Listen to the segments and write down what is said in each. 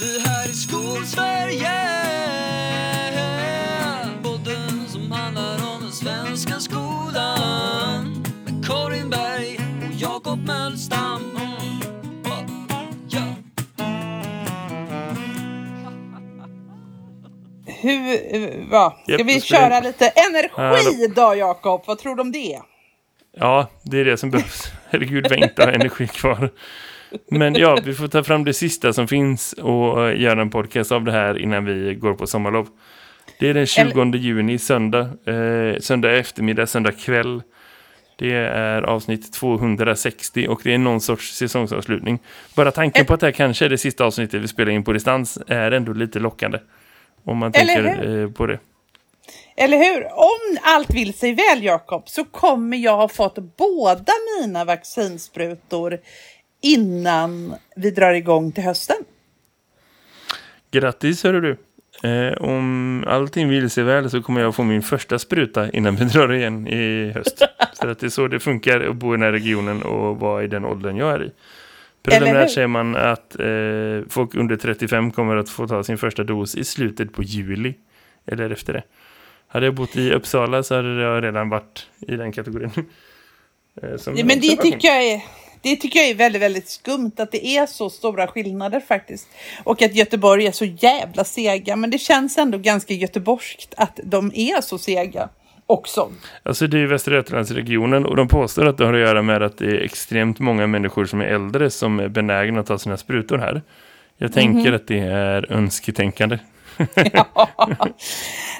Det här är Skolsverige Podden som handlar om den svenska skolan Med Karin Berg och Jakob Mölstam. Hur, va? Ska Japp, vi köra jag- lite energi då, Jakob? Vad tror du om det? Ja, det är det som behövs. Herregud, vad jag inte har energi kvar. Men ja, vi får ta fram det sista som finns och eh, göra en podcast av det här innan vi går på sommarlov. Det är den 20 juni, söndag. Eh, söndag eftermiddag, söndag kväll. Det är avsnitt 260 och det är någon sorts säsongsavslutning. Bara tanken på att det här kanske är det sista avsnittet vi spelar in på distans är ändå lite lockande. Om man Eller tänker eh, på det. Eller hur? Om allt vill sig väl, Jakob, så kommer jag ha fått båda mina vaccinsprutor innan vi drar igång till hösten. Grattis hörru du. Eh, om allting vill sig väl så kommer jag få min första spruta innan vi drar igen i höst. För att det är så det funkar att bo i den här regionen och vara i den åldern jag är i. Preliminärt säger man att eh, folk under 35 kommer att få ta sin första dos i slutet på juli. Eller efter det. Hade jag bott i Uppsala så hade jag redan varit i den kategorin. Eh, Ja, en men det tycker, jag är, det tycker jag är väldigt, väldigt skumt att det är så stora skillnader faktiskt. Och att Göteborg är så jävla sega. Men det känns ändå ganska göteborgskt att de är så sega också. Alltså det är ju Västra Götalandsregionen och de påstår att det har att göra med att det är extremt många människor som är äldre som är benägna att ta sina sprutor här. Jag tänker att det är önsketänkande.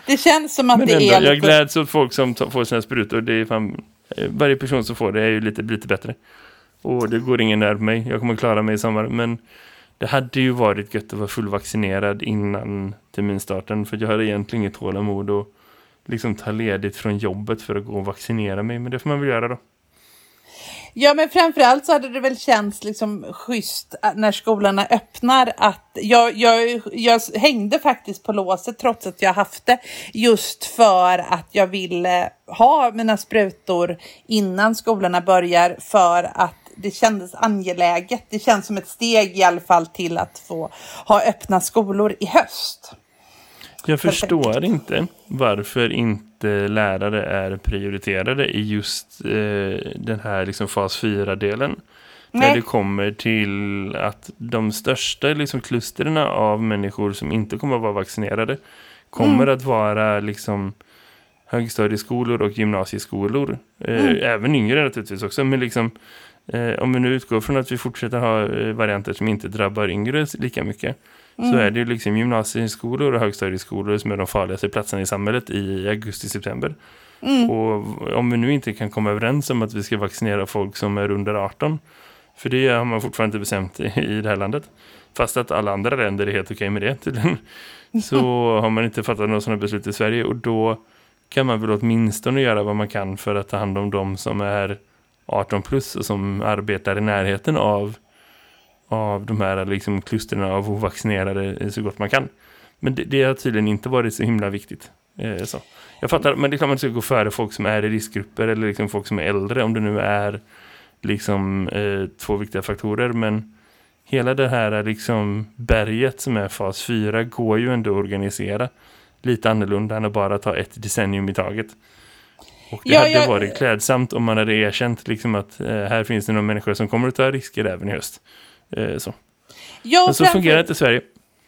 Det känns som att Men det ändå, är jag gläds åt folk som får sina sprutor. Det är fan, Eh, varje person som får det är ju lite, lite bättre. Och det går ingen nerv på mig. Jag kommer klara mig i sommar. Men det hade ju varit gött att vara fullvaccinerad innan terminstarten. För jag hade egentligen inget tålamod att liksom ta ledigt från jobbet för att gå och vaccinera mig. Men det får man väl göra då. Ja, men framförallt så hade det väl känts liksom schysst äh, när skolorna öppnar att jag, jag, jag hängde faktiskt på låset trots att jag haft det just för att jag ville ha mina sprutor innan skolorna börjar för att det kändes angeläget. Det känns som ett steg i alla fall till att få ha öppna skolor i höst. Jag förstår inte varför inte lärare är prioriterade i just eh, den här liksom fas 4-delen. När det kommer till att de största liksom, klusterna av människor som inte kommer att vara vaccinerade kommer att vara liksom högstadieskolor och gymnasieskolor. Eh, Även yngre naturligtvis också. Men liksom, eh, om vi nu utgår från att vi fortsätter ha eh, varianter som inte drabbar yngre lika mycket. Så är det ju liksom gymnasieskolor och högstadieskolor som är de farligaste platserna i samhället i augusti-september. Och om vi nu inte kan komma överens om att vi ska vaccinera folk som är under 18. För det har man fortfarande inte bestämt i, i det här landet. Fast att alla andra länder är helt okej med det tydligen. Så har man inte fattat några sådana beslut i Sverige. Och då kan man väl åtminstone göra vad man kan för att ta hand om de som är 18 plus och som arbetar i närheten av, av de här liksom klusterna av ovaccinerade så gott man kan. Men det, det har tydligen inte varit så himla viktigt. Eh, så. Jag fattar, men det är klart man ska gå före folk som är i riskgrupper eller liksom folk som är äldre om det nu är liksom eh, två viktiga faktorer. Men hela det här liksom berget som är fas 4 går ju ändå att organisera lite annorlunda än att bara ta ett decennium i taget. Och det Ja, hade jag- varit klädsamt om man hade erkänt liksom att eh, här finns det några människor som kommer att ta risker även i höst. Eh, så. Ja, Men så framför- fungerar inte Sverige.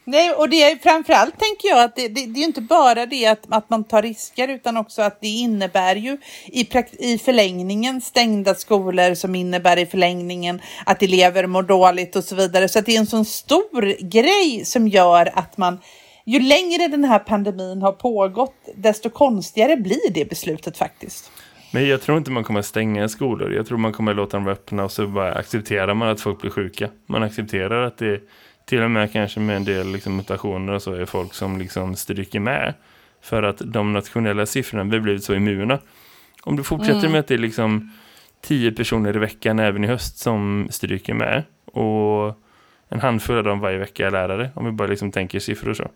Nej, och det är framförallt tänker jag att det, det, det är inte bara det att, att man tar risker utan också att det innebär ju i, i förlängningen stängda skolor som innebär i förlängningen att elever mår dåligt och så vidare. Så att det är en sån stor grej som gör att man ju längre den här pandemin har pågått desto konstigare blir det beslutet faktiskt. Men jag tror inte man kommer stänga skolor. Jag tror man kommer låta dem vara öppna och så bara accepterar man att folk blir sjuka. Man accepterar att det till och med kanske med en del liksom, mutationer och så är folk som liksom stryker med. För att de nationella siffrorna vi har blivit så immuna. Om du fortsätter med att det är liksom 10 personer i veckan även i höst som stryker med och en handfull av dem varje vecka är lärare, om vi bara liksom tänker siffror så,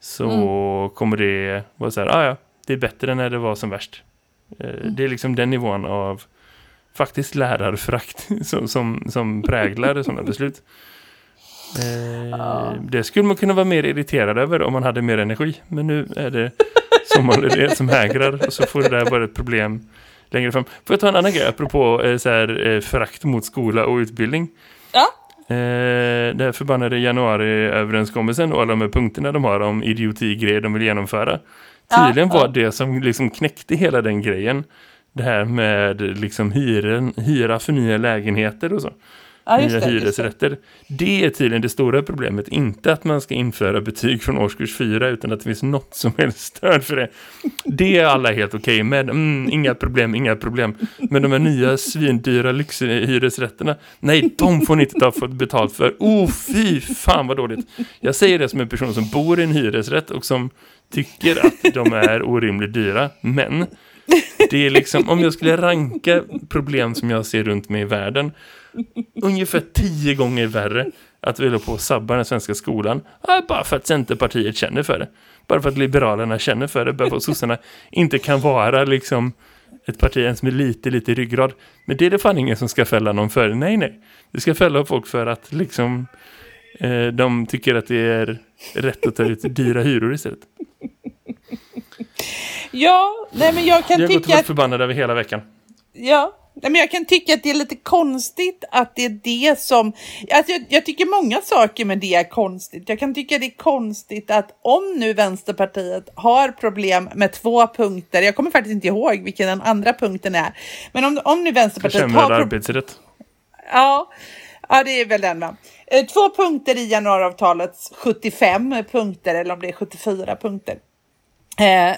så kommer det vara så här, ah, ja, det är bättre än när det var som värst. Eh, Det är liksom den nivån av faktiskt lärarförakt som, som, som präglar sådana beslut. Eh, Det skulle man kunna vara mer irriterad över om man hade mer energi. Men nu är det sommarledighet som hägrar och så får det där vara ett problem längre fram. Får jag ta en annan grej apropå eh, så här, eh, förakt mot skola och utbildning? Ja. Eh, det här förbannade januariöverenskommelsen och alla de här punkterna de har om idiotigrejer de vill genomföra. Ja, Tydligen var ja. det som liksom knäckte hela den grejen. Det här med liksom hyren, hyra för nya lägenheter och så. Ja, nya det, just det. hyresrätter. Det är tydligen det stora problemet. Inte att man ska införa betyg från årskurs 4 utan att det finns något som helst stöd för det. Det är alla helt okej med. Mm, inga problem, inga problem. Men de här nya svindyra lyxhyresrätterna, nej, de får ni inte ta betalt för. Oh, fy fan vad dåligt. Jag säger det som en person som bor i en hyresrätt och som tycker att de är orimligt dyra. Men det är liksom, om jag skulle ranka problem som jag ser runt mig i världen ungefär tio gånger värre att vi håller på att sabba den svenska skolan. Bara för att Centerpartiet känner för det. Bara för att Liberalerna känner för det. Bara för att sossarna inte kan vara liksom ett parti ens med lite, lite ryggrad. Men det är det fan ingen som ska fälla någon för. Nej, nej. Det ska fälla folk för att liksom eh, de tycker att det är rätt att ta ut dyra hyror istället. Ja, nej men jag kan Jag har gått och tycka varit att förbannad över hela veckan. Ja, Nej, men jag kan tycka att det är lite konstigt att det är det som... Alltså jag, jag tycker många saker med det är konstigt. Jag kan tycka det är konstigt att om nu Vänsterpartiet har problem med två punkter, jag kommer faktiskt inte ihåg vilken den andra punkten är, men om, om nu Vänsterpartiet har Försämrad arbetsrätt. Ja, ja, det är väl den va. Eh, två punkter i januariavtalets 75 punkter, eller om det är 74 punkter. Eh,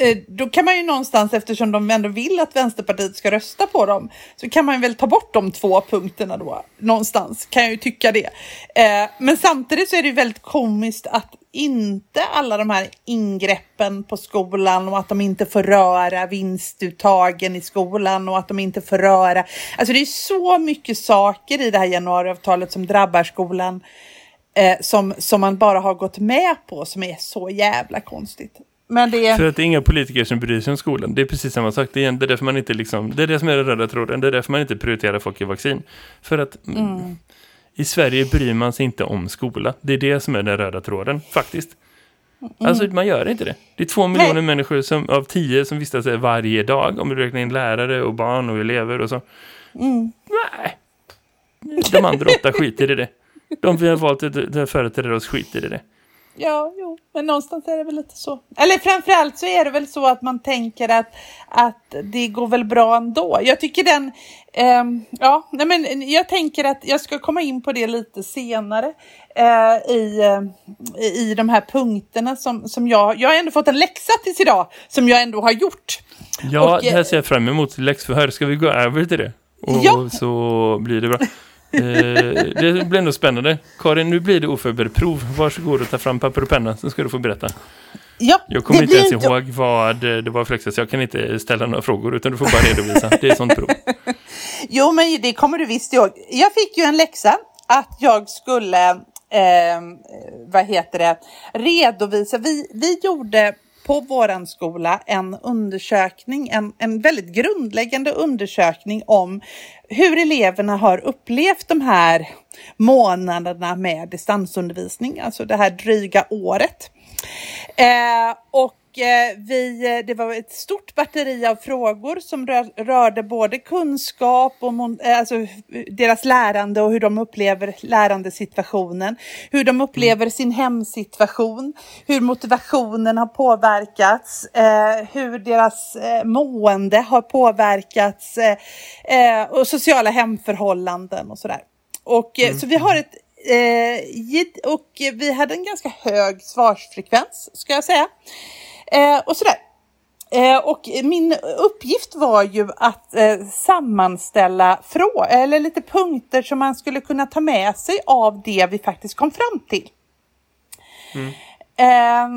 Eh, då kan man ju någonstans, eftersom de ändå vill att Vänsterpartiet ska rösta på dem, så kan man väl ta bort de två punkterna då, någonstans, kan jag ju tycka det. Eh, men samtidigt så är det ju väldigt komiskt att inte alla de här ingreppen på skolan och att de inte får röra vinstuttagen i skolan och att de inte får röra, alltså det är så mycket saker i det här januariavtalet som drabbar skolan eh, som, som man bara har gått med på som är så jävla konstigt. Men det För att det är inga politiker som bryr sig om skolan. Det är precis samma sak. Det är, det är därför man inte liksom, det är det som är den röda tråden. Det är därför man inte prioriterar folk i vaccin. För att mm. i Sverige bryr man sig inte om skola. Det är det som är den röda tråden, faktiskt. Alltså man gör inte det. Det är två miljoner Nej. människor som, av tio som vistas här varje dag. Om du räknar in lärare och barn och elever och så. Nej. De andra åtta skiter i det. De vi har valt att företräda oss skiter i det. Ja, jo, men någonstans är det väl lite så. Eller framförallt så är det väl så att man tänker att, att det går väl bra ändå. Jag tycker den, ehm, ja, nej men jag tänker att jag ska komma in på det lite senare eh, i, eh, i de här punkterna som, som jag, jag har ändå fått en läxa tills idag som jag ändå har gjort. Ja, Och, det här eh, ser jag fram emot. Läxförhör, ska vi gå över till det? Och Ja. så blir det bra. Eh, det blir ändå spännande. Karin, nu blir det oförberett prov. Varsågod och ta fram papper och penna så ska du få berätta. Ja, Jag kommer inte ens ihåg vad det var för läxa, så jag kan inte ställa några frågor utan du får bara redovisa. Det är sånt prov. Jo, men det kommer du visst ihåg. Jag fick ju en läxa att jag skulle, eh, vad heter det, redovisa. Vi, vi gjorde på våran skola en undersökning, en, en väldigt grundläggande undersökning om hur eleverna har upplevt de här månaderna med distansundervisning, alltså det här dryga året. Eh, och vi, det var ett stort batteri av frågor som rör, rörde både kunskap och eh, alltså, deras lärande och hur de upplever lärandesituationen. Hur de upplever sin hemsituation, hur motivationen har påverkats, eh, hur deras eh, mående har påverkats eh, eh, och sociala hemförhållanden och sådär. Och, eh, Så vi har ett Eh, och vi hade en ganska hög svarsfrekvens, ska jag säga. Eh, och sådär. Eh, och min uppgift var ju att eh, sammanställa frå- eller lite punkter som man skulle kunna ta med sig av det vi faktiskt kom fram till. Eh,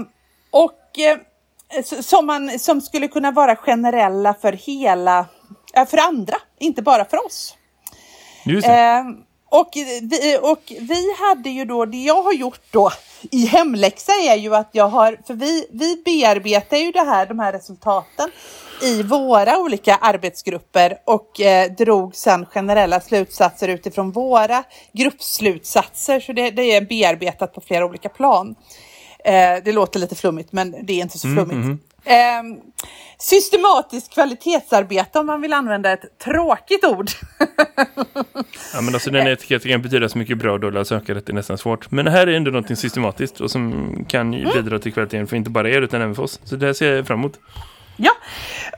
och eh, som, man, som skulle kunna vara generella för hela, eh, för andra, inte bara för oss. Just det. Och, vi, och vi hade ju då, det jag har gjort då i hemläxa är ju att jag har, för vi, vi bearbetar ju det här, de här resultaten i våra olika arbetsgrupper och eh, drog sedan generella slutsatser utifrån våra gruppslutsatser. Så det, det är bearbetat på flera olika plan. Eh, det låter lite flummigt men det är inte så flummigt. mm. Eh, systematiskt kvalitetsarbete om man vill använda ett tråkigt ord. Ja, men alltså den etiketten betyda så mycket bra och dåliga sökare att det är nästan svårt. Men det här är ändå något systematiskt och som kan ju bidra till kvaliteten för inte bara er utan även för oss. Så det här ser jag fram emot. Ja,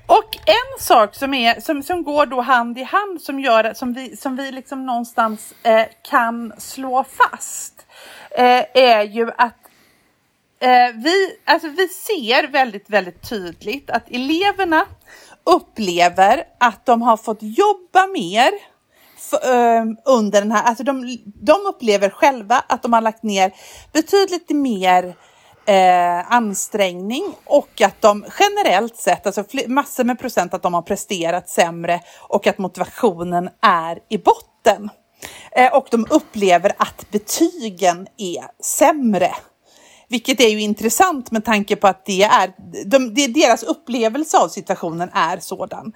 och en sak som, är, som, som går då hand i hand som, gör, som vi, som vi liksom någonstans eh, kan slå fast eh, är ju att eh, vi, alltså vi ser väldigt, väldigt tydligt att eleverna upplever att de har fått jobba mer eh, under den här, alltså de, de upplever själva att de har lagt ner betydligt mer eh, ansträngning och att de generellt sett, alltså massor med procent, att de har presterat sämre och att motivationen är i botten. Eh, och de upplever att betygen är sämre. Vilket är ju intressant med tanke på att det är, de, det, deras upplevelse av situationen är sådan.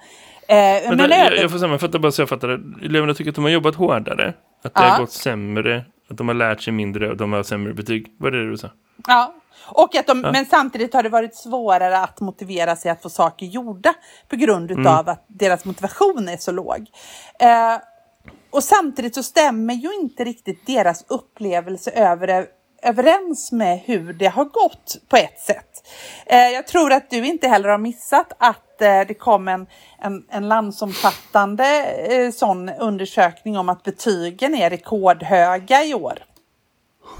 Eh, Men men jag, jag får sammanfatta bara så jag fattar det. Eleverna tycker att de har jobbat hårdare. Att det Ja. har gått sämre. Att de har lärt sig mindre och de har sämre betyg. Vad är det du sa? Ja. Och att de, Men samtidigt har det varit svårare att motivera sig att få saker gjorda på grund utav att deras motivation är så låg. Eh, och samtidigt så stämmer ju inte riktigt deras upplevelse över, överens med hur det har gått på ett sätt. Eh, jag tror att du inte heller har missat att eh, det kom en, en, en landsomfattande eh, sån undersökning om att betygen är rekordhöga i år.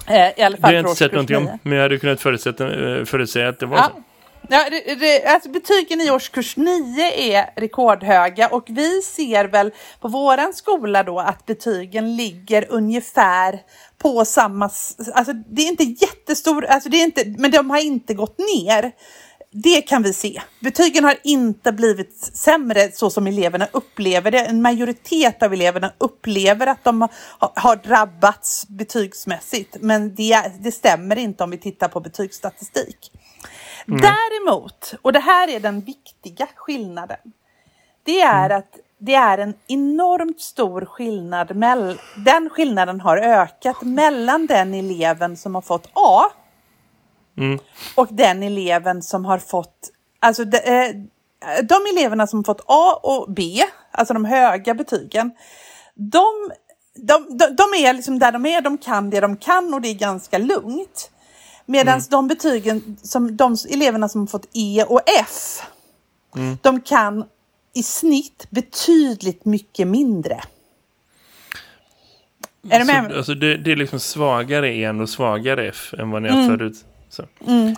Eh, I alla Det fall har jag inte sett någonting om. Men jag hade kunnat förutsätta, eh, förutsäga att det var Ja. så. Ja, det, det, alltså betygen i årskurs 9 är rekordhöga och vi ser väl på våran skola då att betygen ligger ungefär på samma, alltså det är inte jättestor, alltså det är inte, men de har inte gått ner. Det kan vi se. Betygen har inte blivit sämre så som eleverna upplever det. En majoritet av eleverna upplever att de har, har drabbats betygsmässigt. Men det, det stämmer inte om vi tittar på betygsstatistik. Däremot, och det här är den viktiga skillnaden, det är att det är en enormt stor skillnad. mell- Den skillnaden har ökat mellan den eleven som har fått A Mm. och den eleven som har fått, alltså de, eh, de eleverna som har fått A och B, alltså de höga betygen, de, de, de, de är liksom där de är, de kan det de kan och det är ganska lugnt. Medan de betygen, som de eleverna som har fått E och F, de kan i snitt betydligt mycket mindre. Är du med? Så, alltså det, det är liksom svagare en och svagare F än vad ni har Mm. förut. Så.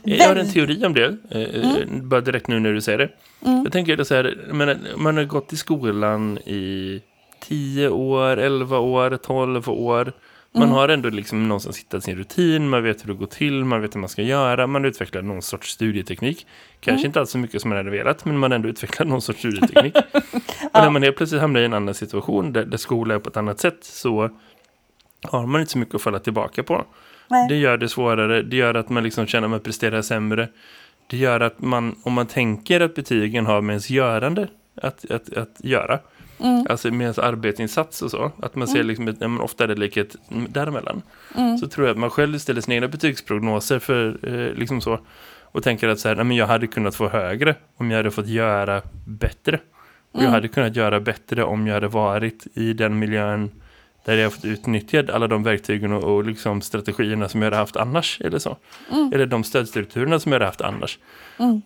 Jag har en teori om det, eh, eh, bara direkt nu när du säger det. Mm. Jag tänker så här, men, man har gått i skolan i 10 år, 11 år, 12 år. Man Mm. har ändå liksom någonstans hittat sin rutin, man vet hur det går till, man vet hur man ska göra, man utvecklar någon sorts studieteknik. Kanske Mm. inte alls så mycket som man hade velat, men man har ändå utvecklat någon sorts studieteknik. Och när man helt plötsligt hamnar i en annan situation där, där skola är på ett annat sätt så har man inte så mycket att falla tillbaka på. Nej. Det gör det svårare, det gör att man liksom känner att man presterar sämre. Det gör att man, om man tänker att betygen har med ens görande att, att, att göra, alltså med ens arbetsinsats och så, att man ser liksom, ett- men ofta är det likhet däremellan, så tror jag att man själv ställer sina egna betygsprognoser för eh, liksom så, och tänker att så här, nej, men jag hade kunnat få högre om jag hade fått göra bättre. Och jag hade kunnat göra bättre om jag hade varit i den miljön där jag fått utnyttja alla de verktygen och, och liksom strategierna som jag hade haft annars. Eller så. Eller de stödstrukturerna som jag hade haft annars.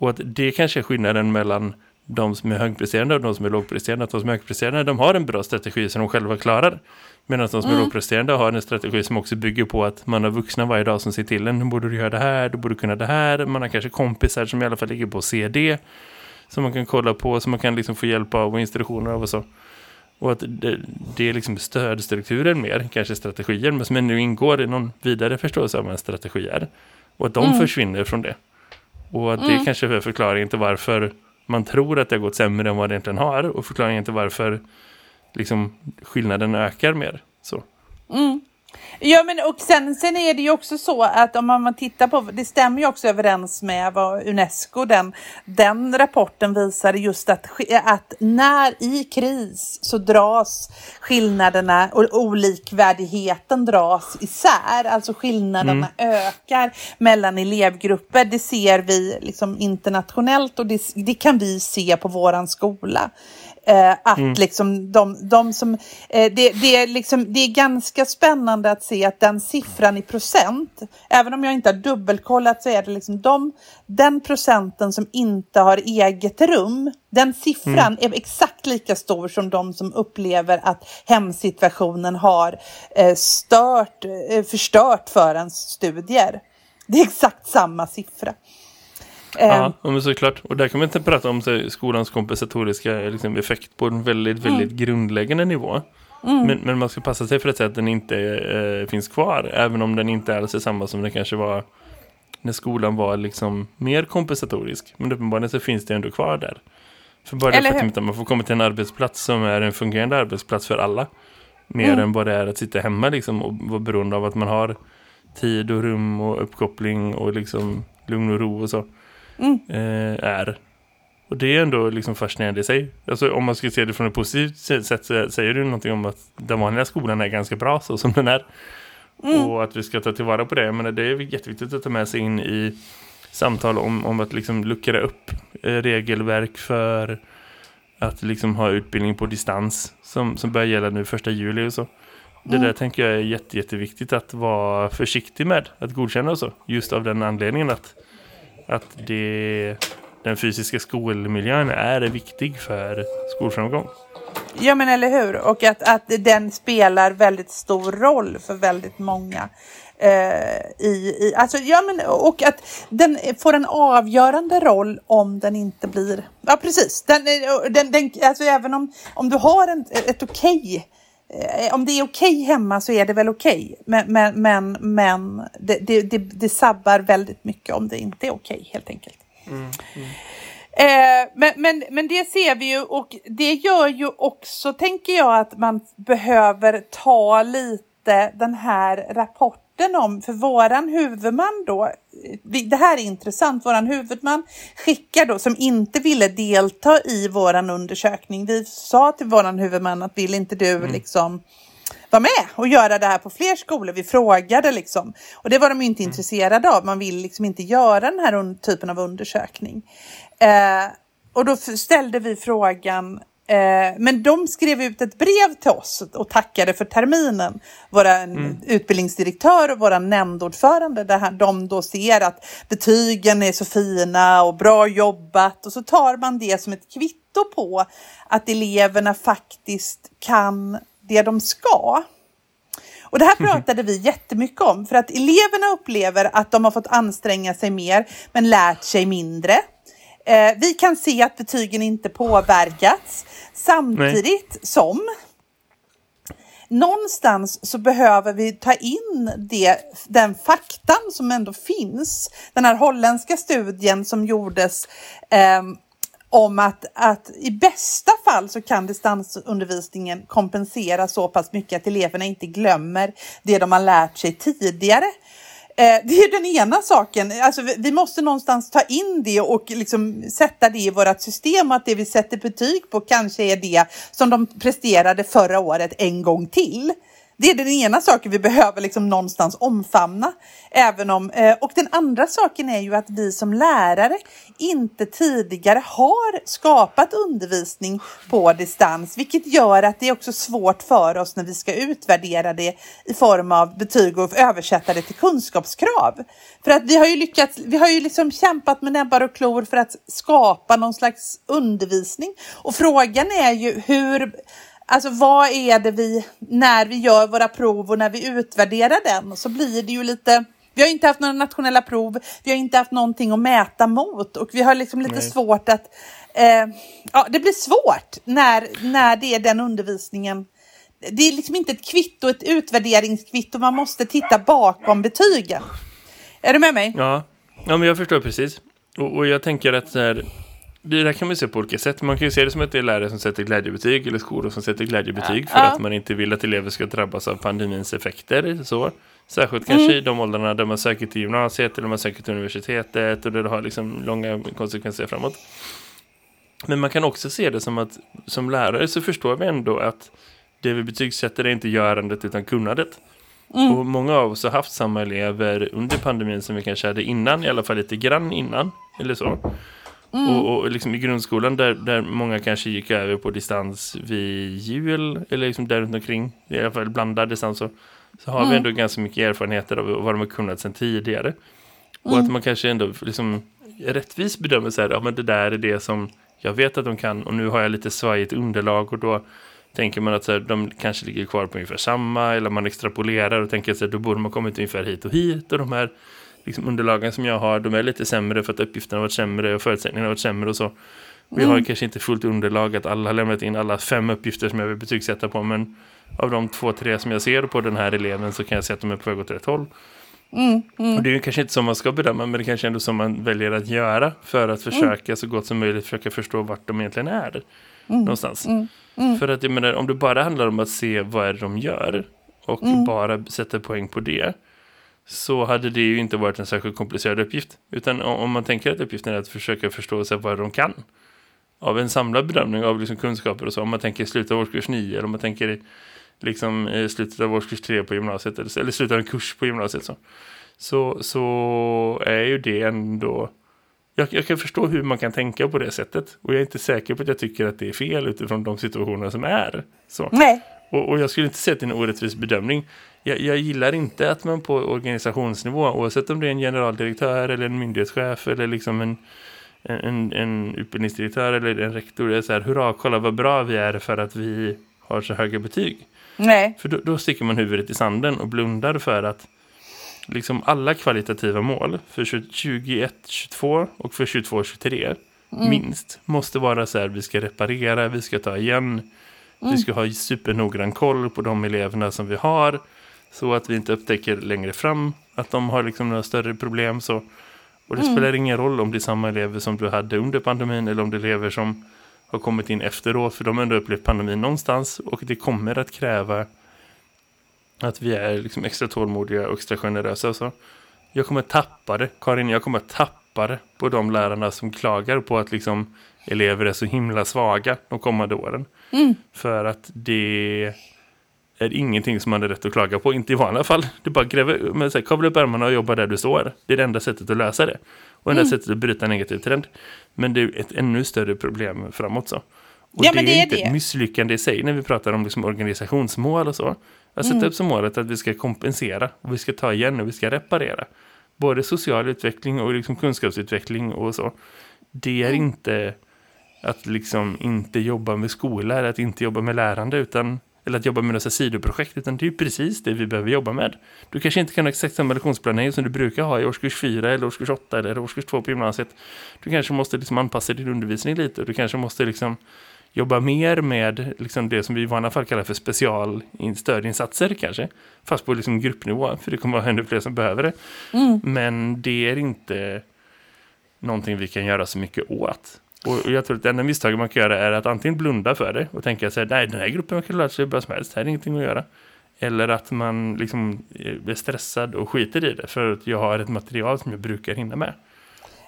Och att det kanske är skillnaden mellan de som är högpresterande och de som är lågpresterande. Att de som är högpresterande de har en bra strategi som de själva klarar. Medan de som är lågpresterande har en strategi som också bygger på att man har vuxna varje dag som säger till en. Nu borde du göra det här, du borde kunna det här. Man har kanske kompisar som i alla fall ligger på CD. Som man kan kolla på, som man kan liksom få hjälp av och instruktioner av och så. Och att det, det är liksom stödstrukturen mer, kanske strategier, men som ändå ingår i någon vidare förståelse av vad en strategi är. Och att de försvinner från det. Och att det kanske är förklaringen till varför man tror att det har gått sämre än vad det egentligen har. Och förklaringen till varför liksom, skillnaden ökar mer. Så. Mm. Ja, men och sen, sen är det ju också så att om man, tittar på, det stämmer ju också överens med vad Unesco, den, den rapporten visar just att, att när i kris så dras skillnaderna och olikvärdigheten dras isär, alltså skillnaderna ökar mellan elevgrupper. Det ser vi liksom internationellt och det, det kan vi se på våran skola. Eh, att liksom de, de som, eh, det, det, är liksom, det är ganska spännande att se att den siffran i procent, även om jag inte har dubbelkollat så är det liksom de, den procenten som inte har eget rum, den siffran är exakt lika stor som de som upplever att hemsituationen har eh, stört, eh, förstört för ens studier. Det är exakt samma siffra. Eh, Ja, men såklart. Och där kan man inte prata om så, skolans kompensatoriska liksom, effekt på en väldigt, väldigt grundläggande nivå. Men, men man ska passa sig för att säga att den inte eh, finns kvar. Även om den inte alls är samma som den kanske var när skolan var liksom mer kompensatorisk. Men uppenbarligen så finns det ändå kvar där. För bara det Eller faktum att man får komma till en arbetsplats som är en fungerande arbetsplats för alla. Mer Mm. än vad det är att sitta hemma liksom, och vara beroende av att man har tid och rum och uppkoppling och liksom lugn och ro och så. Mm. Eh, är. Och det är ändå liksom fascinerande i sig. Alltså, om man ska se det från ett positivt sätt så säger du någonting om att den vanliga skolan är ganska bra så som den är. Mm. Och att vi ska ta tillvara på det. Men det är jätteviktigt att ta med sig in i samtal om, om att liksom luckra upp eh, regelverk för att liksom ha utbildning på distans som, som börjar gälla nu första juli och så. Det där tänker jag är jätte, jätteviktigt att vara försiktig med att godkänna och så. Just av den anledningen att, att det, den fysiska skolmiljön är viktig för skolframgång. Ja men eller hur. Och att, att den spelar väldigt stor roll för väldigt många. Eh, i, i, alltså, ja, men, och att den får en avgörande roll om den inte blir... Ja precis. Den, eh, den, den, alltså, även om, om du har en, ett okej okay om det är okej hemma så är det väl okej. Men, men, men, men det, det, det, det sabbar väldigt mycket om det inte är okej helt enkelt. Eh, men, men, men det ser vi ju och det gör ju också, tänker jag, att man behöver ta lite den här rapporten om, för våran huvudman då, det här är intressant, våran huvudman skickar då, som inte ville delta i våran undersökning, vi sa till våran huvudman att vill inte du liksom vara med och göra det här på fler skolor. Vi frågade liksom. Och det var de inte intresserade av. Man vill liksom inte göra den här typen av undersökning. Eh, och då ställde vi frågan Eh, men de skrev ut ett brev till oss och tackade för terminen. Våra utbildningsdirektör och våra nämndordförande där de då ser att betygen är så fina och bra jobbat och så tar man det som ett kvitto på att eleverna faktiskt kan det de ska. Och det här pratade vi jättemycket om för att eleverna upplever att de har fått anstränga sig mer men lärt sig mindre. Eh, vi kan se att betygen inte påverkats samtidigt som någonstans så behöver vi ta in det, den faktan som ändå finns. Den här holländska studien som gjordes ehm, om att, att i bästa fall så kan distansundervisningen kompensera så pass mycket att eleverna inte glömmer det de har lärt sig tidigare. Eh, det är den ena saken. Alltså, vi, måste någonstans ta in det och liksom sätta det i vårt system att det vi sätter betyg på kanske är det som de presterade förra året en gång till. Det är den ena saken vi behöver liksom någonstans omfamna. Även om, eh, och den andra saken är ju att vi som lärare inte tidigare har skapat undervisning på distans, vilket gör att det är också svårt för oss när vi ska utvärdera det i form av betyg och översätta det till kunskapskrav. För att vi har ju lyckats, vi har ju liksom kämpat med näbbar och klor för att skapa någon slags undervisning. Och frågan är ju hur Alltså vad är det vi, när vi gör våra prov och när vi utvärderar den så blir det ju lite vi har inte haft några nationella prov, vi har inte haft någonting att mäta mot och vi har liksom lite Nej. svårt att... Eh, ja, det blir svårt när, när det är den undervisningen. Det är liksom inte ett kvitto, ett utvärderingskvitto, man måste titta bakom betygen. Är du med mig? Ja, ja men jag förstår precis. Och, och jag tänker att så här, det där kan man se på olika sätt. Man kan ju se det som att det är lärare som sätter glädjebetyg eller skolor som sätter glädjebetyg för Ja. att man inte vill att elever ska drabbas av pandemins effekter. Så. Särskilt kanske Mm. i de åldrarna där man söker till gymnasiet eller man söker till universitetet och där det har liksom långa konsekvenser framåt. Men man kan också se det som att som lärare så förstår vi ändå att det vi betygsätter är inte görandet utan kunnandet. Och många av oss har haft samma elever under pandemin som vi kanske hade innan, i alla fall lite grann innan, eller så. Och, och liksom i grundskolan där, där många kanske gick över på distans vid jul, eller liksom där runt omkring, i alla fall blandad distans, så, så har vi ändå ganska mycket erfarenheter av vad de har kunnat sedan tidigare. Och att man kanske ändå liksom rättvis bedömer så här, ja men det där är det som jag vet att de kan och nu har jag lite svajigt underlag och då tänker man att så här, de kanske ligger kvar på ungefär samma eller man extrapolerar och tänker att så här, då borde man kommit ungefär hit och hit och de här liksom, underlagen som jag har, de är lite sämre för att uppgifterna har varit sämre och förutsättningarna har varit sämre och så. Och jag har kanske inte fullt underlag att alla har lämnat in alla fem uppgifter som jag vill betygsätta på men av de två, tre som jag ser på den här eleven så kan jag se att de är på väg åt rätt håll. Och det är ju kanske inte som man ska bedöma, men det är kanske ändå som man väljer att göra för att försöka så gott som möjligt försöka förstå vart de egentligen är någonstans. För att jag menar, om det bara handlar om att se vad är det de gör och bara sätta poäng på det så hade det ju inte varit en särskilt komplicerad uppgift. Utan om man tänker att uppgiften är att försöka förstå sig vad de kan av en samlad bedömning av liksom kunskaper och så. Om man tänker slutet av årskurs 9 eller om man tänker liksom, i slutet av årskurs 3 på gymnasiet eller slutet av en kurs på gymnasiet. Så, så, så är ju det ändå... Jag, jag kan förstå hur man kan tänka på det sättet. Och jag är inte säker på att jag tycker att det är fel utifrån de situationer som är. Så. Nej. Och, och jag skulle inte säga att det är en orättvis bedömning. Jag, jag gillar inte att man på organisationsnivå, oavsett om det är en generaldirektör eller en myndighetschef eller liksom en, en, en utbildningsdirektör eller en rektor, är så här, hurra, kolla vad bra vi är för att vi har så höga betyg. Nej. För då, då sticker man huvudet i sanden och blundar för att liksom alla kvalitativa mål för 21, 22 och för 22, 23 minst måste vara så här, vi ska reparera, vi ska ta igen, vi ska ha supernoggrann koll på de eleverna som vi har så att vi inte upptäcker längre fram att de har liksom några större problem. Så. Och det spelar ingen roll om det är samma elever som du hade under pandemin eller om det är elever som har kommit in efteråt för de har ändå upplevt pandemin någonstans och det kommer att kräva att vi är liksom extra tålmodiga och extra generösa så. Jag kommer tappa det, Karin, jag kommer tappa det på de lärarna som klagar på att liksom elever är så himla svaga de kommande åren. För att det är ingenting som man har rätt att klaga på, inte i vanliga fall. Det är bara gräva, men så här, kavla upp ärmarna och jobba där du står. Det är det enda sättet att lösa det. Och enda sättet att bryta en negativ trend. Men det är ett ännu större problem framåt så. Och Ja, det, men det är är inte det. ett misslyckande i sig när vi pratar om liksom organisationsmål och så. Jag sätter upp som målet att vi ska kompensera och vi ska ta igen och vi ska reparera. Både social utveckling och liksom kunskapsutveckling och så. Det är inte att liksom inte jobba med skola eller att inte jobba med lärande utan eller att jobba med några sidoprojekt utan det är ju precis det vi behöver jobba med. Du kanske inte kan ha exakt samma lektionsplanering som du brukar ha i årskurs 4 eller årskurs 8 eller årskurs 2 på gymnasiet. Du kanske måste liksom anpassa din undervisning lite och du kanske måste liksom jobba mer med liksom det som vi i vanliga fall kallar för specialstödinsatser kanske. Fast på liksom gruppnivå, för det kommer vara ännu fler som behöver det. Men det är inte någonting vi kan göra så mycket åt. Och jag tror att det enda misstaget man kan göra är att antingen blunda för det och tänka sig nej den här gruppen kan lära sig hur bra som helst, här är ingenting att göra. Eller att man liksom eh, är stressad och skiter i det för att jag har ett material som jag brukar hinna med.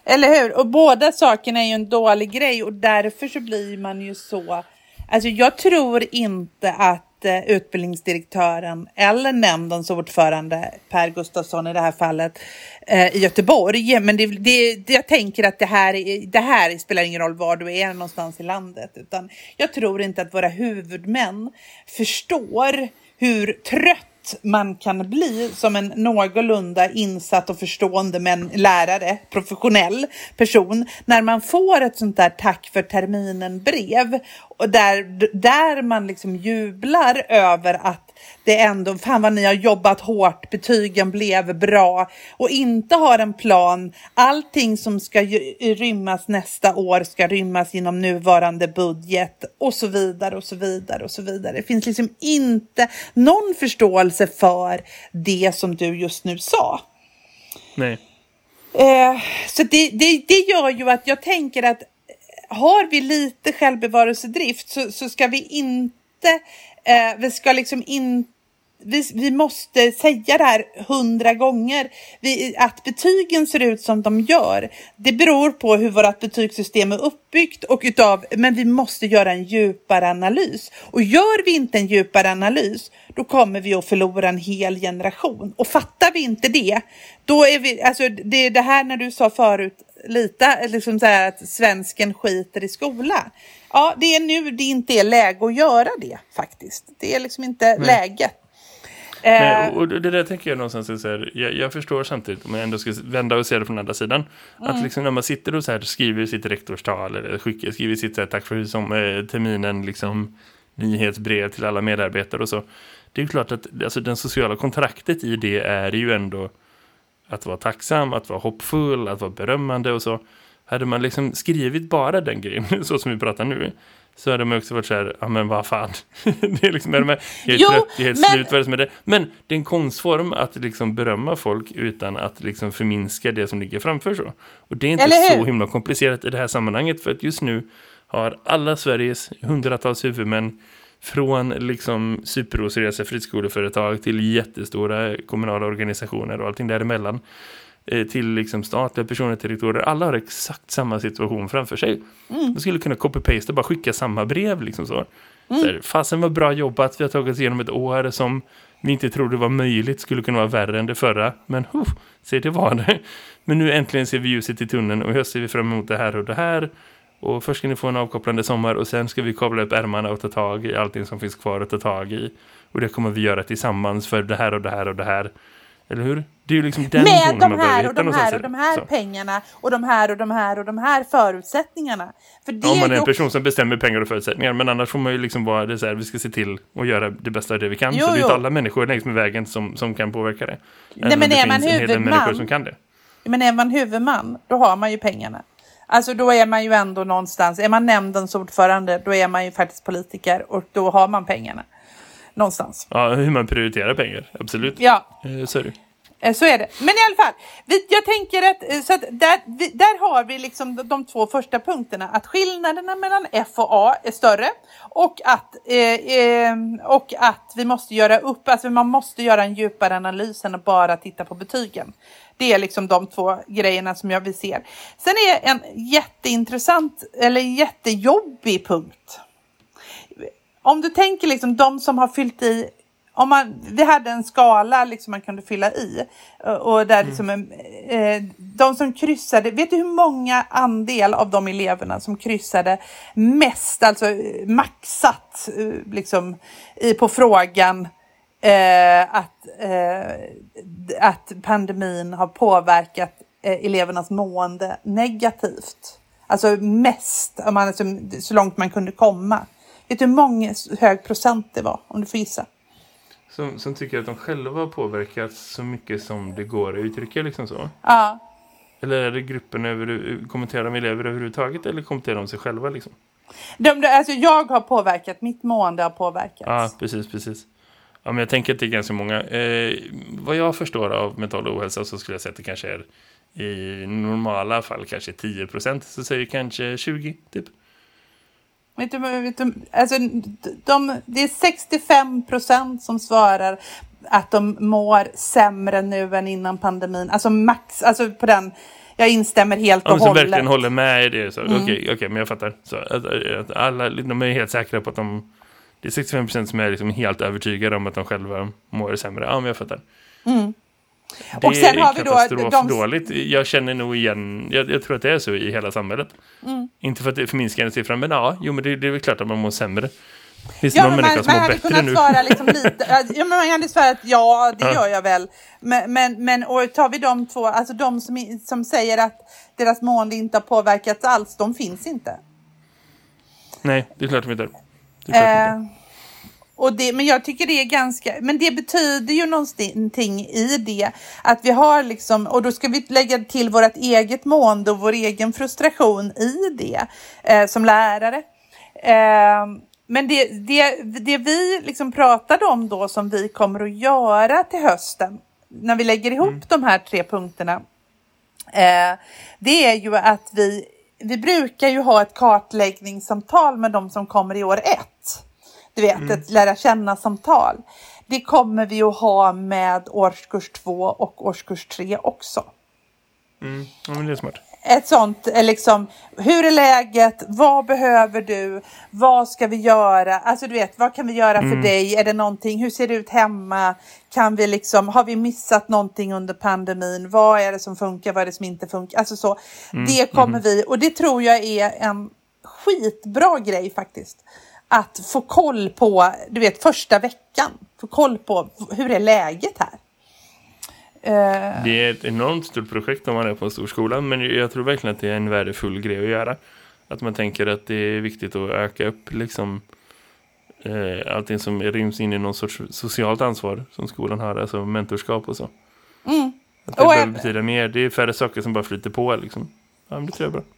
Eller hur? Och båda sakerna är ju en dålig grej och därför så blir man ju så... Alltså jag tror inte att inte utbildningsdirektören eller nämndens ordförande Per Gustafsson i det här fallet eh, i Göteborg. Men det, det, jag tänker att det här, det här spelar ingen roll var du är någonstans i landet. Utan jag tror inte att våra huvudmän förstår hur trött man kan bli som en någorlunda insatt och förstående men lärare, professionell person, när man får ett sånt där tack för terminen brev och där, där man liksom jublar över att det ändå, fan vad ni har jobbat hårt, betygen blev bra och inte har en plan. Allting som ska rymmas nästa år ska rymmas inom nuvarande budget och så vidare och så vidare och så vidare. Det finns liksom inte någon förståelse för det som du just nu sa. Nej. Eh, så det, det, det gör ju att jag tänker att har vi lite självbevarelsedrift så, så ska vi inte, eh, vi ska liksom inte vi, vi måste säga det här hundra gånger. Vi, att betygen ser ut som de gör, det beror på hur vårt betygssystem är uppbyggt och utav, men vi måste göra en djupare analys. Och gör vi inte en djupare analys, då kommer vi att förlora en hel generation. Och fattar vi inte det, då är vi, alltså det är det här när du sa förut, lite, liksom så här att svensken skiter i skola. Ja, det är nu det inte är läge att göra det faktiskt. Det är liksom inte Nej. läget. Nej, Eh, och det där tänker jag någonstans så här, jag, jag förstår samtidigt om jag ändå ska vända och se det från andra sidan Mm. att liksom när man sitter och så här skriver sitt rektorstal eller skickar, skriver sitt så här, tack för som, eh, terminen liksom nyhetsbrev till alla medarbetare och så det är klart att alltså, den sociala kontraktet i det är ju ändå att vara tacksam, att vara hoppfull, att vara berömmande och så hade man liksom skrivit bara den grejen så som vi pratar nu så hade man också varit så här, ja men vad fan. det är liksom, är de här helt Jo, trött, det är helt men- slut, vad är det som är det? Men det är en konstform att liksom berömma folk utan att liksom förminska det som ligger framför så. Och det är inte så himla komplicerat i det här sammanhanget för att just nu har alla Sveriges hundratals huvudmän från liksom superoseriösa friskoleföretag till jättestora kommunala organisationer och allting däremellan eh, till liksom statliga personer till rektorer. Alla har exakt samma situation framför sig. Mm. De skulle kunna copy-paste och bara skicka samma brev liksom så. Mm. så här, fasen var bra jobbat, vi har tagit oss igenom ett år som vi inte trodde var möjligt skulle kunna vara värre än det förra. Men se det var det. Men nu äntligen ser vi ljuset i tunneln och höst ser vi fram emot det här och det här. Och först ska ni få en avkopplande sommar och sen ska vi kavla upp ärmarna och ta tag i allting som finns kvar att ta tag i. Och det kommer vi göra tillsammans för det här och det här och det här. Eller hur? Det är ju liksom den med de här och de här och de här Så. pengarna och de här och de här och de här förutsättningarna. För det Om man är en också- person som bestämmer pengar och förutsättningar. Men annars får man ju liksom vara det så här, vi ska se till att göra det bästa av det vi kan. Jo, så det är inte alla människor längs med vägen som, som kan påverka det. Nej, Även men det är man huvudman- som kan det. Men är man huvudman, då har man ju pengarna. Alltså då är man ju ändå någonstans, är man nämndens ordförande, då är man ju faktiskt politiker och då har man pengarna. Någonstans. Ja, hur man prioriterar pengar, absolut. Ja, Eh, Så är det. Eh, så är det. Men i alla fall, vi, jag tänker att, eh, så att där, vi, där har vi liksom de, de två första punkterna. Att skillnaderna mellan F och A är större och att, eh, eh, och att vi måste göra upp, alltså man måste göra en djupare analys än att bara titta på betygen. Det är liksom de två grejerna som jag vill se. Sen är en jätteintressant eller jättejobbig punkt. Om du tänker liksom de som har fyllt i om man, vi hade en skala liksom man kunde fylla i och- och där liksom, eh, de som kryssade, vet du hur många andel av de eleverna som kryssade mest, alltså eh, maxat eh, liksom i, på frågan eh, att, eh, att pandemin har påverkat eh, elevernas mående negativt. Alltså mest, om man, liksom, så långt man kunde komma. Vet du hur många hög procent det var, om du får gissa? Som, som tycker att de själva har påverkats så mycket som det går att uttrycka liksom så. Ja, Eller är det gruppen över, kommenterar de elever överhuvudtaget eller kommenterar de sig själva liksom? de, alltså jag har påverkat, mitt mående har påverkats. Ja, precis, precis. Ja, men jag tänker att det är ganska många. Eh, vad jag förstår av mental ohälsa så skulle jag säga att det kanske är i normala fall kanske 10%. Så säger kanske 20 typ. Vet du, vet du, alltså, de, det är 65 procent som svarar att de mår sämre nu än innan pandemin. Alltså max, alltså på den, jag instämmer helt Ja, och men som hållet. verkligen håller med i det. Så, Mm. Okej, okej, men jag fattar. Så, att, att alla, de är helt säkra på att de... Det är 65% som är liksom helt övertygade om att de själva mår sämre. Ja, men jag fattar. Mm. Det Och sen har vi då de- dåligt. Jag känner nog igen, jag, jag tror att det är så i hela samhället. Mm. Inte för att det är förminskande siffran, men ja, jo, men det, det är väl klart att man mår sämre. Finns det Ja, någon men människa man, som man mår bättre nu? svara liksom lite, ja, men man hade svarat ja, det Ja. gör jag väl. Men, men, men och tar vi de två, alltså de som, som säger att deras mående inte har påverkats alls, de finns inte. Nej, det är klart de inte. Det är klart de inte. Och det, men jag tycker det är ganska, men det betyder ju någonting i det. Att vi har liksom, och då ska vi lägga till vårt eget mående och vår egen frustration i det eh, som lärare. Eh, men det, det, det vi liksom pratade om då som vi kommer att göra till hösten, när vi lägger ihop de här tre punkterna, eh, det är ju att vi vi brukar ju ha ett kartläggningssamtal med de som kommer i år ett. Du vet, ett lära känna-samtal. Det kommer vi att ha med årskurs två och årskurs tre också. Mm. Ja, men det är smart. Ett sånt, eh, liksom, hur är läget? Vad behöver du? Vad ska vi göra? Alltså du vet, vad kan vi göra för dig? Är det någonting? Hur ser det ut hemma? Kan vi liksom, har vi missat någonting under pandemin? Vad är det som funkar? Vad är det som inte funkar? Alltså så, det kommer vi, och det tror jag är en skitbra grej faktiskt. Att få koll på, du vet första veckan, få koll på hur är läget här? Eh, Det är ett enormt stort projekt om man är på en stor skola. Men jag tror verkligen att det är en värdefull grej att göra. Att man tänker att det är viktigt att öka upp liksom eh, allting som ryms in i någon sorts socialt ansvar som skolan har. Alltså mentorskap och så. Att det Mm. Och behöver betyda mer. Det är färre saker som bara flyter på liksom. Ja, men det tror jag är bra.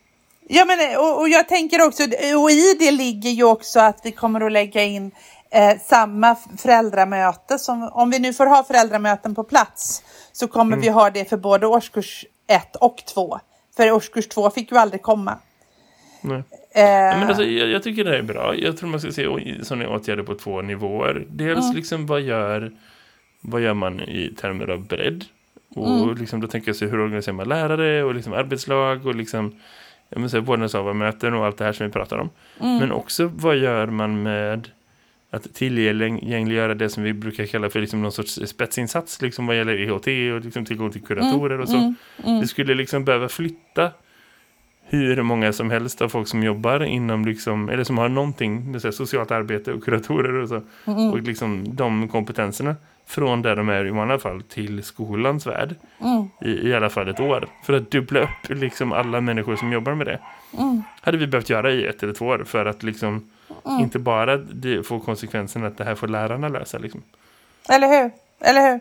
Ja, men, och, och jag tänker också, och i det ligger ju också att vi kommer att lägga in eh, samma föräldramöte som, om vi nu får ha föräldramöten på plats, så kommer vi ha det för både årskurs ett och två. För årskurs två fick ju aldrig komma. Nej. Eh, Ja, men alltså, jag, jag tycker det är bra. Jag tror man ska se sådana åtgärder på två nivåer. Dels liksom vad gör, vad gör man i termer av bredd? Och liksom, då tänker jag sig hur organiserar man lärare och liksom arbetslag och liksom jag menar, så vårdnadshavarmöten och allt det här som vi pratar om. Men också vad gör man med att tillgängliggöra det som vi brukar kalla för liksom någon sorts spetsinsats liksom vad gäller EHT och liksom tillgång till kuratorer och så. Vi skulle liksom behöva flytta hur många som helst av folk som jobbar inom liksom, eller som har någonting här, socialt arbete och kuratorer och så. Och liksom de kompetenserna från där de är i många fall till skolans värld. I, I alla fall ett år. För att dubbla upp liksom alla människor som jobbar med det. Hade vi behövt göra i ett eller två år för att liksom inte bara det får konsekvensen att det här får lärarna lösa liksom. Eller hur? Eller hur?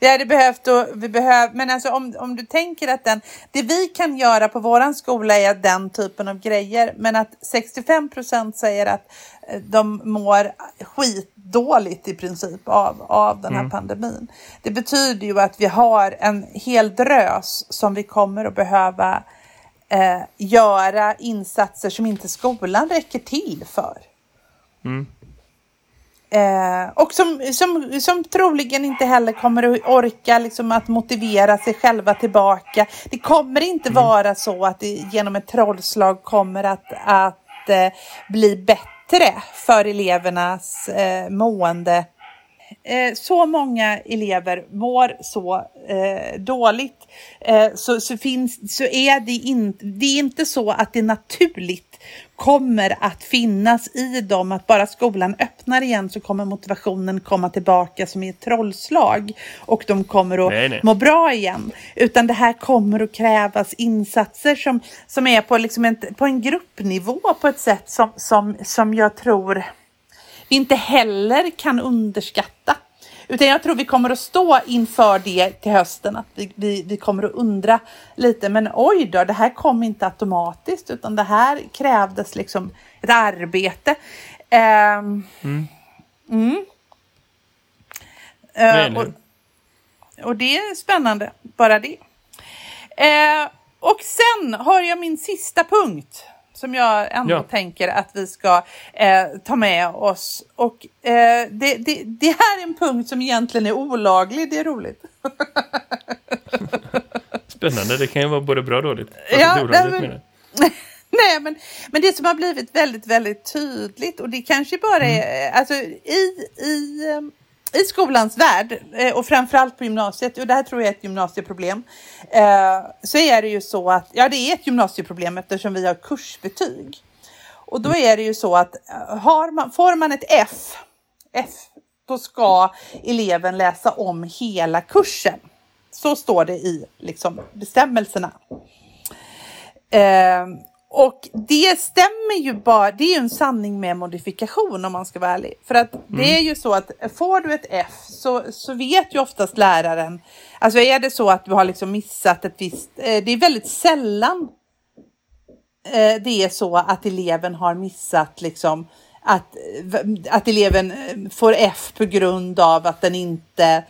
Vi hade behövt och vi behöver, men alltså om, om du tänker att den, det vi kan göra på våran skola är den typen av grejer, men att 65 procent säger att eh, de mår skitdåligt i princip av, av den här pandemin. Det betyder ju att vi har en hel drös som vi kommer att behöva eh, göra insatser som inte skolan räcker till för. Eh, och som, som, som troligen inte heller kommer att orka liksom, att motivera sig själva tillbaka. Det kommer inte vara så att det genom ett trollslag kommer att, att eh, bli bättre för elevernas eh, mående. Eh, så många elever mår så eh, dåligt eh, så, så, finns, så är det, in, det är inte så att det naturligt kommer att finnas i dem att bara skolan öppnar igen så kommer motivationen komma tillbaka som i ett trollslag och de kommer att Nej, nej. må bra igen. Utan det här kommer att krävas insatser som, som är på, liksom en, på en gruppnivå på ett sätt som, som, som jag tror vi inte heller kan underskatta. Utan jag tror vi kommer att stå inför det till hösten. Att vi, vi, vi kommer att undra lite. Men oj då, det här kom inte automatiskt. Utan det här krävdes liksom ett arbete. Ehm, mm. Eh, Nej, nej. och, och det är spännande, bara det. Eh, och sen har jag min sista punkt som jag ändå Ja. tänker att vi ska eh, ta med oss. Och eh, det, det, det här är en punkt som egentligen är olaglig, det är roligt. Spännande, det kan ju vara både bra och dåligt. Fast Ja, olagligt, men-. Nej, men, men det som har blivit väldigt, väldigt tydligt och det kanske bara är, alltså i, i, eh, i skolans värld eh, och framförallt på gymnasiet, och det här tror jag är ett gymnasieproblem, eh, så är det ju så att, ja det är ett gymnasieproblem eftersom vi har kursbetyg. Och då är det ju så att eh, har man, får man ett F, F, då ska eleven läsa om hela kursen. Så står det i liksom, bestämmelserna. Eh, och det stämmer ju bara, det är ju en sanning med modifikation om man ska vara ärlig. För att det är ju så att får du ett F så, så vet ju oftast läraren, alltså är det så att du har liksom missat ett visst, eh, det är väldigt sällan eh, det är så att eleven har missat liksom att, att eleven eh, får F på grund av att den inte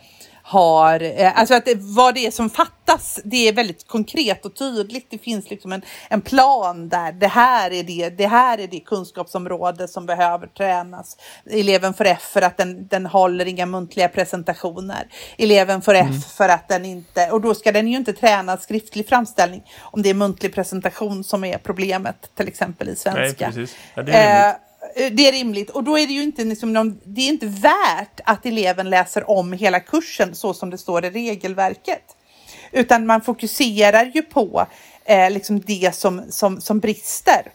har, eh, alltså att vad det är som fattas, det är väldigt konkret och tydligt. Det finns liksom en, en plan där. Det här, är det, det här är det kunskapsområde som behöver tränas. Eleven får F för att den, den håller inga muntliga presentationer. Eleven får F Mm. för att den inte, och då ska den ju inte träna skriftlig framställning om det är muntlig presentation som är problemet, till exempel i svenska. Nej, precis. Ja, Eh, det är rimligt. Och då är det ju inte, liksom någon, det är inte värt att eleven läser om hela kursen så som det står i regelverket. Utan man fokuserar ju på eh, liksom det som, som, som brister.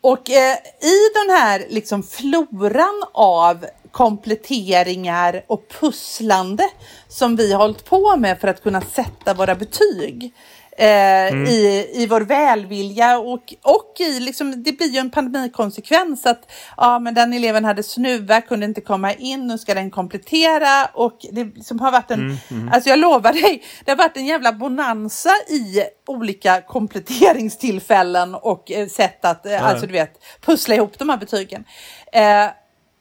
Och eh, i den här liksom floran av kompletteringar och pusslande som vi har hållit på med för att kunna sätta våra betyg eh, i, i vår välvilja och, och i liksom, det blir ju en pandemikonsekvens att ja, men den eleven hade snuva, kunde inte komma in, nu ska den komplettera och det liksom har varit en, alltså jag lovar dig, det har varit en jävla bonanza i olika kompletteringstillfällen och eh, sätt att, eh, alltså du vet, pussla ihop de här betygen. Eh,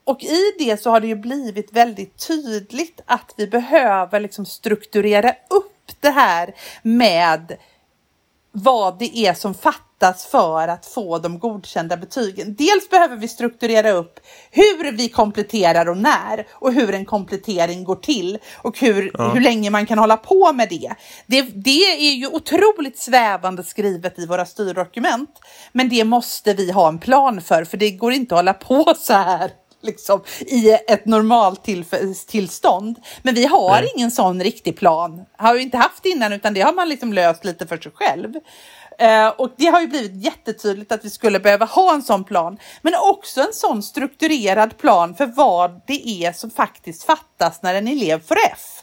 och i det så har det ju blivit väldigt tydligt att vi behöver liksom strukturera upp det här med vad det är som fattas för att få de godkända betygen. Dels behöver vi strukturera upp hur vi kompletterar och när och hur en komplettering går till och hur, hur länge man kan hålla på med det. det. Det är ju otroligt svävande skrivet i våra styrdokument, men det måste vi ha en plan för, för det går inte att hålla på så här liksom, i ett normaltillstånd. Men vi har Nej. ingen sån riktig plan. Har vi inte haft innan utan det har man liksom löst lite för sig själv. Eh, och det har ju blivit jättetydligt att vi skulle behöva ha en sån plan. Men också en sån strukturerad plan för vad det är som faktiskt fattas när en elev får F.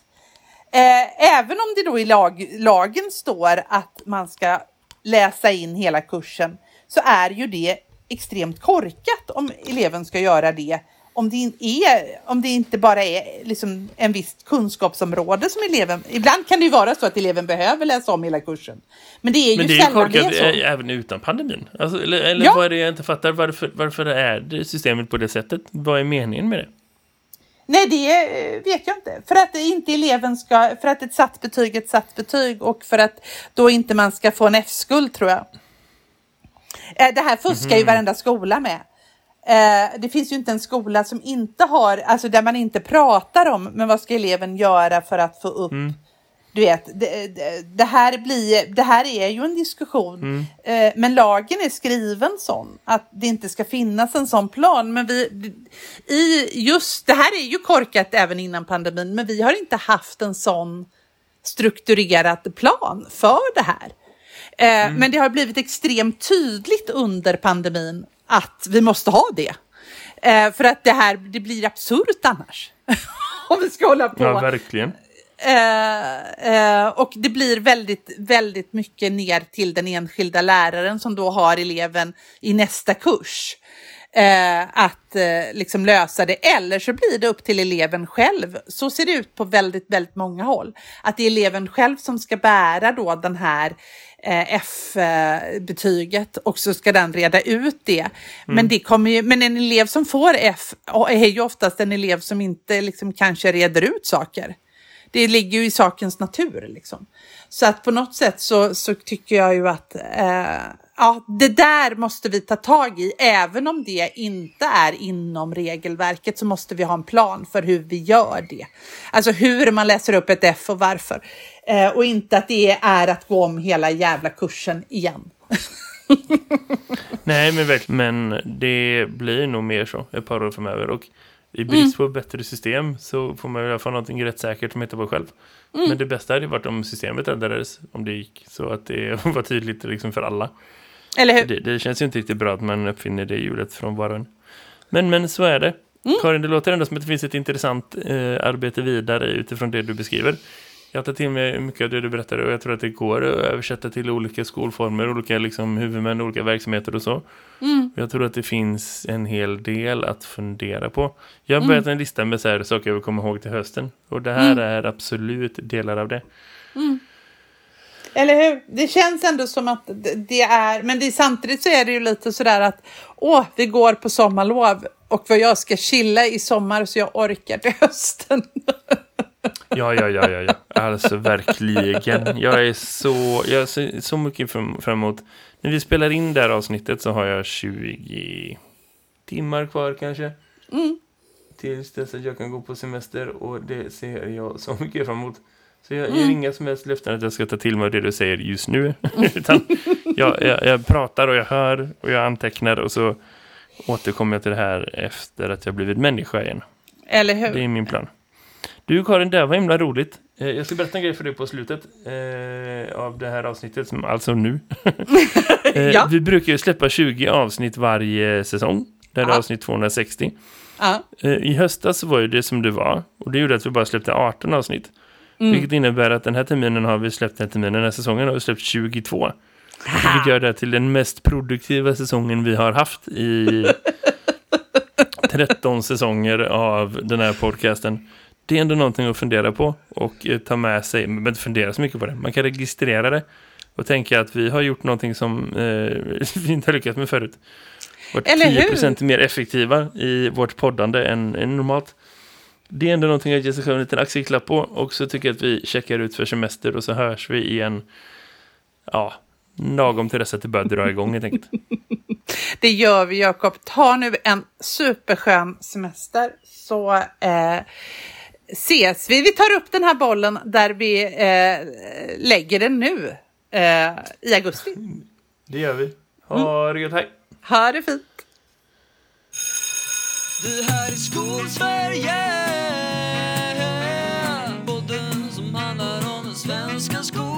Eh, även om det då i lag, lagen står att man ska läsa in hela kursen så är ju det extremt korkat om eleven ska göra det. Om det, är, om det inte bara är liksom en visst kunskapsområde som eleven... Ibland kan det ju vara så att eleven behöver läsa om hela kursen. Men det är ju Men det är ju sällan det korkat är ä- även utan pandemin. Alltså, eller eller Ja. vad är det jag inte fattar? Varför, varför är det systemet på det sättet? Vad är meningen med det? Nej, det eh, vet jag inte. För att inte eleven ska, för att ett satt betyg är ett satt betyg och för att då inte man ska få en F-skuld tror jag. Eh, Det här fuskar ju varenda skola med. Eh, Det finns ju inte en skola som inte har, alltså där man inte pratar om, men vad ska eleven göra för att få upp Du vet, det, det, det, här blir, det här är ju en diskussion. Eh, men lagen är skriven sån att det inte ska finnas en sån plan. Men vi, i just, det här är ju korkat även innan pandemin, men vi har inte haft en sån strukturerad plan för det här. Eh, Men det har blivit extremt tydligt under pandemin att vi måste ha det. Eh, för att det här det blir absurt annars. Om vi ska hålla på. Ja, verkligen. Eh, eh, och det blir väldigt, väldigt mycket ner till den enskilda läraren som då har eleven i nästa kurs. Eh, att eh, liksom lösa det. Eller så blir det upp till eleven själv. Så ser det ut på väldigt, väldigt många håll. Att det är eleven själv som ska bära då den här eh, F-betyget och så ska den reda ut det. Men, det kommer ju, men en elev som får F är ju oftast en elev som inte liksom kanske reder ut saker. Det ligger ju i sakens natur. Liksom. Så att på något sätt så, så tycker jag ju att eh, ja, det där måste vi ta tag i. Även om det inte är inom regelverket så måste vi ha en plan för hur vi gör det. Alltså hur man läser upp ett F och varför. Eh, och inte att det är att gå om hela jävla kursen igen. Nej, men. Men det blir nog mer så ett par år framöver. Och i brist på bättre system så får man i alla fall någonting rätt säkert som heter på själv. Men det bästa hade varit om systemet ändrades, om det gick. Så att det var tydligt liksom för alla. Eller hur? Det, det känns ju inte riktigt bra att man uppfinner det hjulet från varan. Men, men så är det. Karin, det låter ändå som att det finns ett intressant eh, arbete vidare utifrån det du beskriver. Jag tar till mig mycket av det du berättade och jag tror att det går att översätta till olika skolformer, olika liksom, huvudmän, olika verksamheter och så. Jag tror att det finns en hel del att fundera på. Jag har börjat en lista med så här saker jag vill komma ihåg till hösten. Och det här är absolut delar av det. Eller hur? Det känns ändå som att det- är, men det är, samtidigt så är det ju lite sådär att åh, vi går på sommarlov och vad jag ska chilla i sommar så jag orkar till hösten. Ja, ja, ja, ja, ja. Alltså verkligen. Jag är så, jag ser så mycket fram, fram emot. När vi spelar in det här avsnittet så har jag 20 timmar kvar kanske. Mm. Tills dess att jag kan gå på semester och det ser jag så mycket fram emot. Så jag ger inga som helst löften att jag ska ta till mig det du säger just nu. Utan jag, jag, jag pratar och jag hör och jag antecknar och så återkommer jag till det här efter att jag blivit människa igen. Eller hur? Det är min plan. Du Karin, det var himla roligt. Eh, Jag ska berätta en grej för dig på slutet eh, av det här avsnittet, som alltså nu. eh, Ja. Vi brukar ju släppa 20 avsnitt varje säsong. Det här är avsnitt 260. Ja. Eh, I höstas var ju det som det var. Och det gjorde att vi bara släppte 18 avsnitt. Mm. Vilket innebär att den här terminen har vi släppt den här terminen. Den här säsongen har vi släppt 22. Vilket gör det till den mest produktiva säsongen vi har haft i 13 säsonger av den här podcasten. Det är ändå någonting att fundera på och eh, ta med sig, men inte fundera så mycket på det. Man kan registrera det och tänka att vi har gjort någonting som eh, vi inte har lyckats med förut. Varit Eller hur? 10% mer effektiva i vårt poddande än, än normalt. Det är ändå någonting att ge sig själv en liten axelklapp på och så tycker jag att vi checkar ut för semester och så hörs vi igen ja, lagom till dess att det börjar dra igång helt enkelt. Det gör vi Jakob. Ta nu en superskön semester så eh, ses vi. Vi tar upp den här bollen där vi eh, lägger den nu eh, i augusti. Det gör vi. Ha det gött, hej! Ha det fint. Det här är Skolsverige. Podden som handlar om den svenska skolan.